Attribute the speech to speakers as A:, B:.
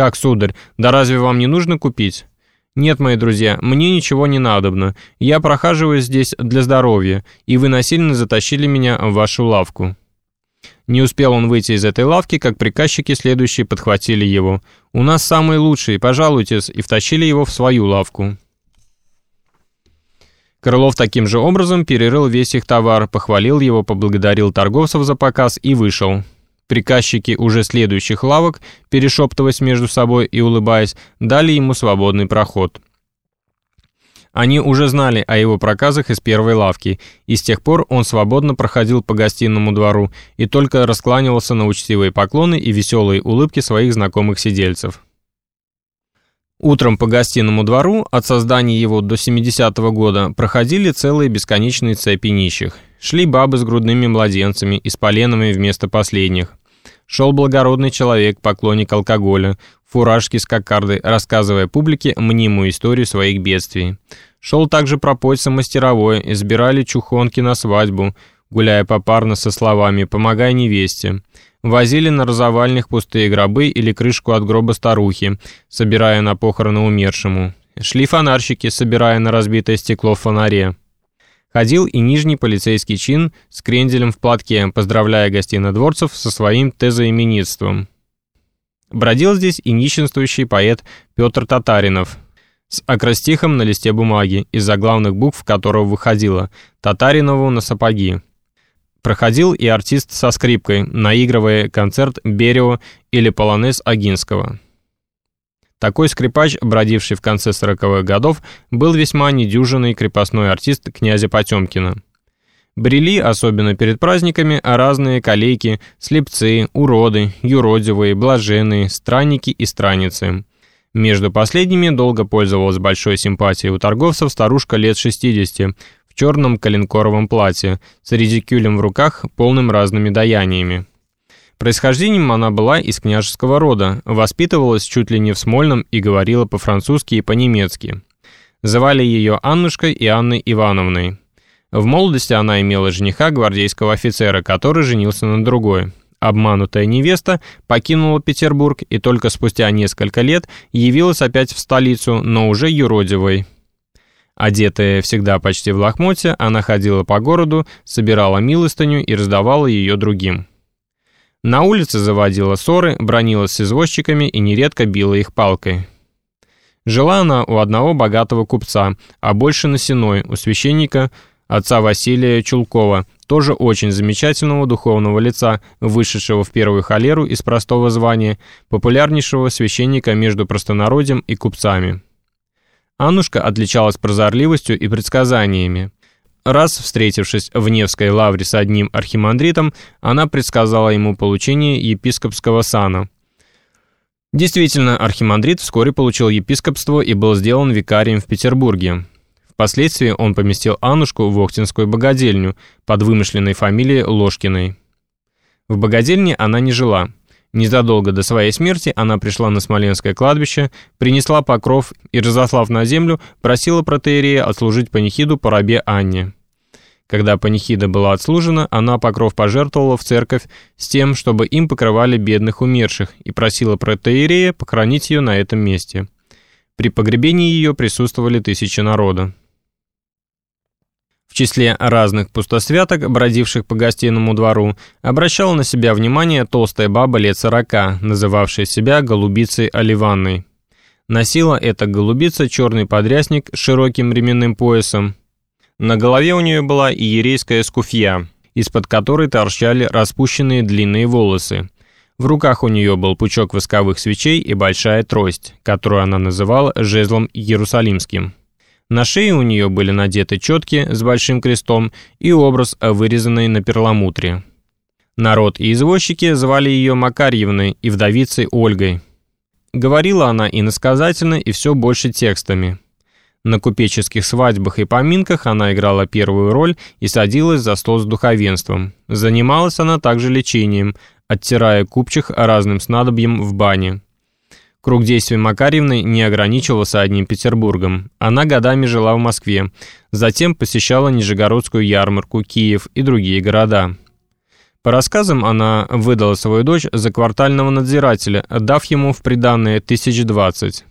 A: «Как, сударь, да разве вам не нужно купить?» «Нет, мои друзья, мне ничего не надобно. Я прохаживаюсь здесь для здоровья, и вы насильно затащили меня в вашу лавку». Не успел он выйти из этой лавки, как приказчики следующие подхватили его. «У нас самые лучшие, пожалуйтесь», и втащили его в свою лавку. Крылов таким же образом перерыл весь их товар, похвалил его, поблагодарил торговцев за показ и вышел. Приказчики уже следующих лавок, перешептываясь между собой и улыбаясь, дали ему свободный проход. Они уже знали о его проказах из первой лавки, и с тех пор он свободно проходил по гостиному двору и только раскланивался на учтивые поклоны и веселые улыбки своих знакомых сидельцев. Утром по гостиному двору от создания его до 70-го года проходили целые бесконечные цепи нищих. Шли бабы с грудными младенцами и с поленами вместо последних. Шел благородный человек, поклонник алкоголя, фуражки с кокардой, рассказывая публике мнимую историю своих бедствий. Шел также пропойца мастеровой, избирали чухонки на свадьбу, гуляя попарно со словами «помогай невесте» возили на розовальных пустые гробы или крышку от гроба старухи, собирая на похороны умершему. Шли фонарщики, собирая на разбитое стекло в фонаре. Ходил и нижний полицейский чин с кренделем в платке, поздравляя гостинодворцев со своим тезоименитством. Бродил здесь и нищенствующий поэт Петр Татаринов с акростихом на листе бумаги, из заглавных букв которого выходило «Татаринову на сапоги». Проходил и артист со скрипкой, наигрывая концерт Берио или полонез Агинского. Такой скрипач, бродивший в конце 40-х годов, был весьма недюжинный крепостной артист князя Потемкина. Брели, особенно перед праздниками, разные колейки, слепцы, уроды, юродивые, блаженные, странники и страницы. Между последними долго пользовалась большой симпатией у торговцев старушка лет 60, в черном коленкоровом платье, с редикюлем в руках, полным разными даяниями. Происхождением она была из княжеского рода, воспитывалась чуть ли не в Смольном и говорила по-французски и по-немецки. Звали ее Аннушкой и Анной Ивановной. В молодости она имела жениха гвардейского офицера, который женился на другой. Обманутая невеста покинула Петербург и только спустя несколько лет явилась опять в столицу, но уже юродивой. Одетая всегда почти в лохмотье, она ходила по городу, собирала милостыню и раздавала ее другим. На улице заводила ссоры, бронилась с извозчиками и нередко била их палкой. Жила она у одного богатого купца, а больше на Сеной, у священника отца Василия Чулкова, тоже очень замечательного духовного лица, вышедшего в первую холеру из простого звания, популярнейшего священника между простонародьем и купцами. Аннушка отличалась прозорливостью и предсказаниями. Раз встретившись в Невской лавре с одним архимандритом, она предсказала ему получение епископского сана. Действительно, архимандрит вскоре получил епископство и был сделан викарием в Петербурге. Впоследствии он поместил Аннушку в Охтинскую богадельню под вымышленной фамилией Ложкиной. В богадельне она не жила – Незадолго до своей смерти она пришла на Смоленское кладбище, принесла покров и, разослав на землю, просила протеерея отслужить панихиду по рабе Анне. Когда панихида была отслужена, она покров пожертвовала в церковь с тем, чтобы им покрывали бедных умерших, и просила протеерея похоронить ее на этом месте. При погребении ее присутствовали тысячи народа. В числе разных пустосвяток, бродивших по гостиному двору, обращала на себя внимание толстая баба лет сорока, называвшая себя голубицей Оливанной. Носила эта голубица черный подрясник с широким ременным поясом. На голове у нее была иерейская скуфья, из-под которой торчали распущенные длинные волосы. В руках у нее был пучок восковых свечей и большая трость, которую она называла жезлом иерусалимским. На шее у нее были надеты четки с большим крестом и образ, вырезанный на перламутре. Народ и извозчики звали ее Макарьевной и вдовицей Ольгой. Говорила она иносказательно и все больше текстами. На купеческих свадьбах и поминках она играла первую роль и садилась за стол с духовенством. Занималась она также лечением, оттирая купчих разным снадобьем в бане. Круг действий Макарьевны не ограничивался одним Петербургом. Она годами жила в Москве, затем посещала Нижегородскую ярмарку, Киев и другие города. По рассказам, она выдала свою дочь за квартального надзирателя, дав ему в приданное тысяч двадцать.